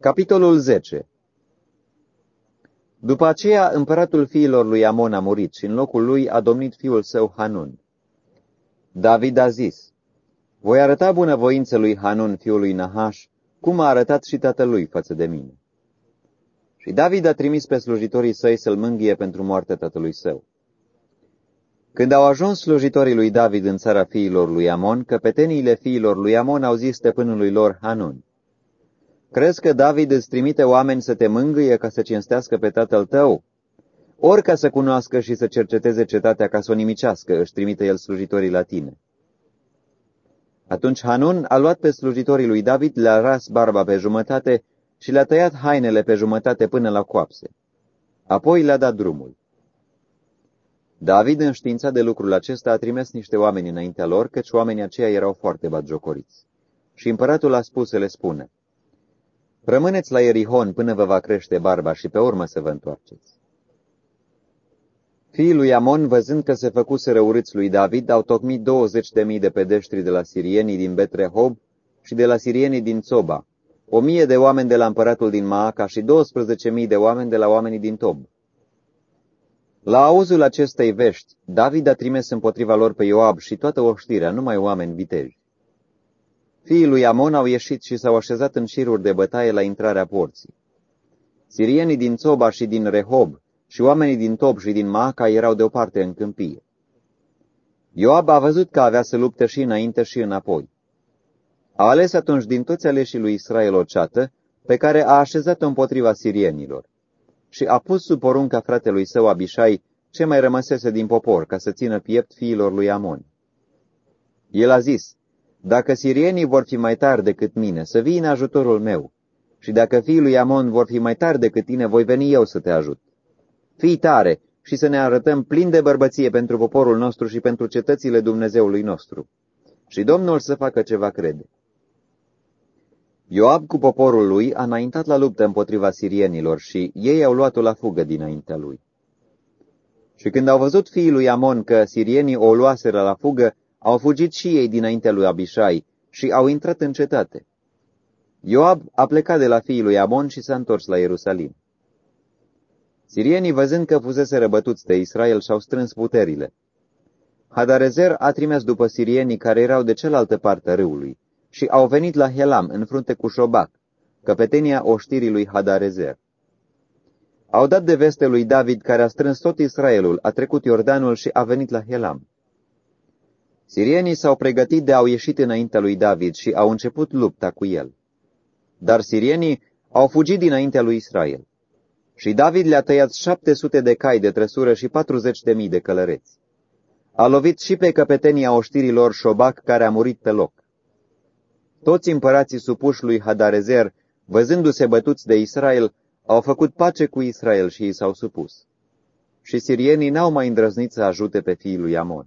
Capitolul 10 După aceea, împăratul fiilor lui Amon a murit și în locul lui a domnit fiul său Hanun. David a zis, Voi arăta bunăvoință lui Hanun, fiul lui Nahaș, cum a arătat și tatălui față de mine. Și David a trimis pe slujitorii săi să-l mânghie pentru moartea tatălui său. Când au ajuns slujitorii lui David în țara fiilor lui Amon, căpeteniile fiilor lui Amon au zis stăpânului lor Hanun, Crezi că David îți trimite oameni să te mângâie ca să cinstească pe tatăl tău? Ori ca să cunoască și să cerceteze cetatea ca să o nimicească, își trimite el slujitorii la tine. Atunci Hanun a luat pe slujitorii lui David, le-a ras barba pe jumătate și le-a tăiat hainele pe jumătate până la coapse. Apoi le-a dat drumul. David, înștiințat de lucrul acesta, a trimis niște oameni înaintea lor, căci oamenii aceia erau foarte batjocoriți. Și împăratul a spus să le spună, Rămâneți la Erihon până vă va crește barba și pe urmă să vă întoarceți. Fiii lui Amon, văzând că se făcuse urâți lui David, au tocmit douăzeci de mii de pedeștri de la sirienii din Betrehob și de la sirienii din Țoba, o mie de oameni de la împăratul din Maaca și 12.000 de oameni de la oamenii din Tob. La auzul acestei vești, David a trimis împotriva lor pe Ioab și toată oștirea, numai oameni viteji. Fiii lui Amon au ieșit și s-au așezat în șiruri de bătaie la intrarea porții. Sirienii din Țoba și din Rehob și oamenii din Tob și din Maaca erau deoparte în câmpie. Ioab a văzut că avea să lupte și înainte și înapoi. A ales atunci din toți aleșii lui Israel o ceată, pe care a așezat-o împotriva sirienilor, și a pus sub porunca fratelui său Abishai ce mai rămăsese din popor, ca să țină piept fiilor lui Amon. El a zis, dacă sirienii vor fi mai tari decât mine, să vii în ajutorul meu, și dacă fiii lui Amon vor fi mai tari decât tine, voi veni eu să te ajut. Fii tare și să ne arătăm plin de bărbăție pentru poporul nostru și pentru cetățile Dumnezeului nostru. Și Domnul să facă ceva crede. Ioab cu poporul lui a înaintat la luptă împotriva sirienilor și ei au luat-o la fugă dinaintea lui. Și când au văzut fiii lui Amon că sirienii o luaseră la fugă, au fugit și ei dinaintea lui Abishai și au intrat în cetate. Ioab a plecat de la fiii lui Amon și s-a întors la Ierusalim. Sirienii, văzând că fusese răbătuți de Israel, și-au strâns puterile. Hadarezer a trimis după sirienii care erau de cealaltă parte a râului și au venit la Helam, în frunte cu Șobac, căpetenia oștirii lui Hadarezer. Au dat de veste lui David, care a strâns tot Israelul, a trecut Iordanul și a venit la Helam. Sirienii s-au pregătit de au ieșit înaintea lui David și au început lupta cu el. Dar sirienii au fugit dinaintea lui Israel. Și David le-a tăiat șapte sute de cai de trăsură și patruzeci de mii de călăreți. A lovit și pe căpetenia oștirilor Șobac, care a murit pe loc. Toți împărații supuși lui Hadarezer, văzându-se bătuți de Israel, au făcut pace cu Israel și i s-au supus. Și sirienii n-au mai îndrăznit să ajute pe fiii lui Amon.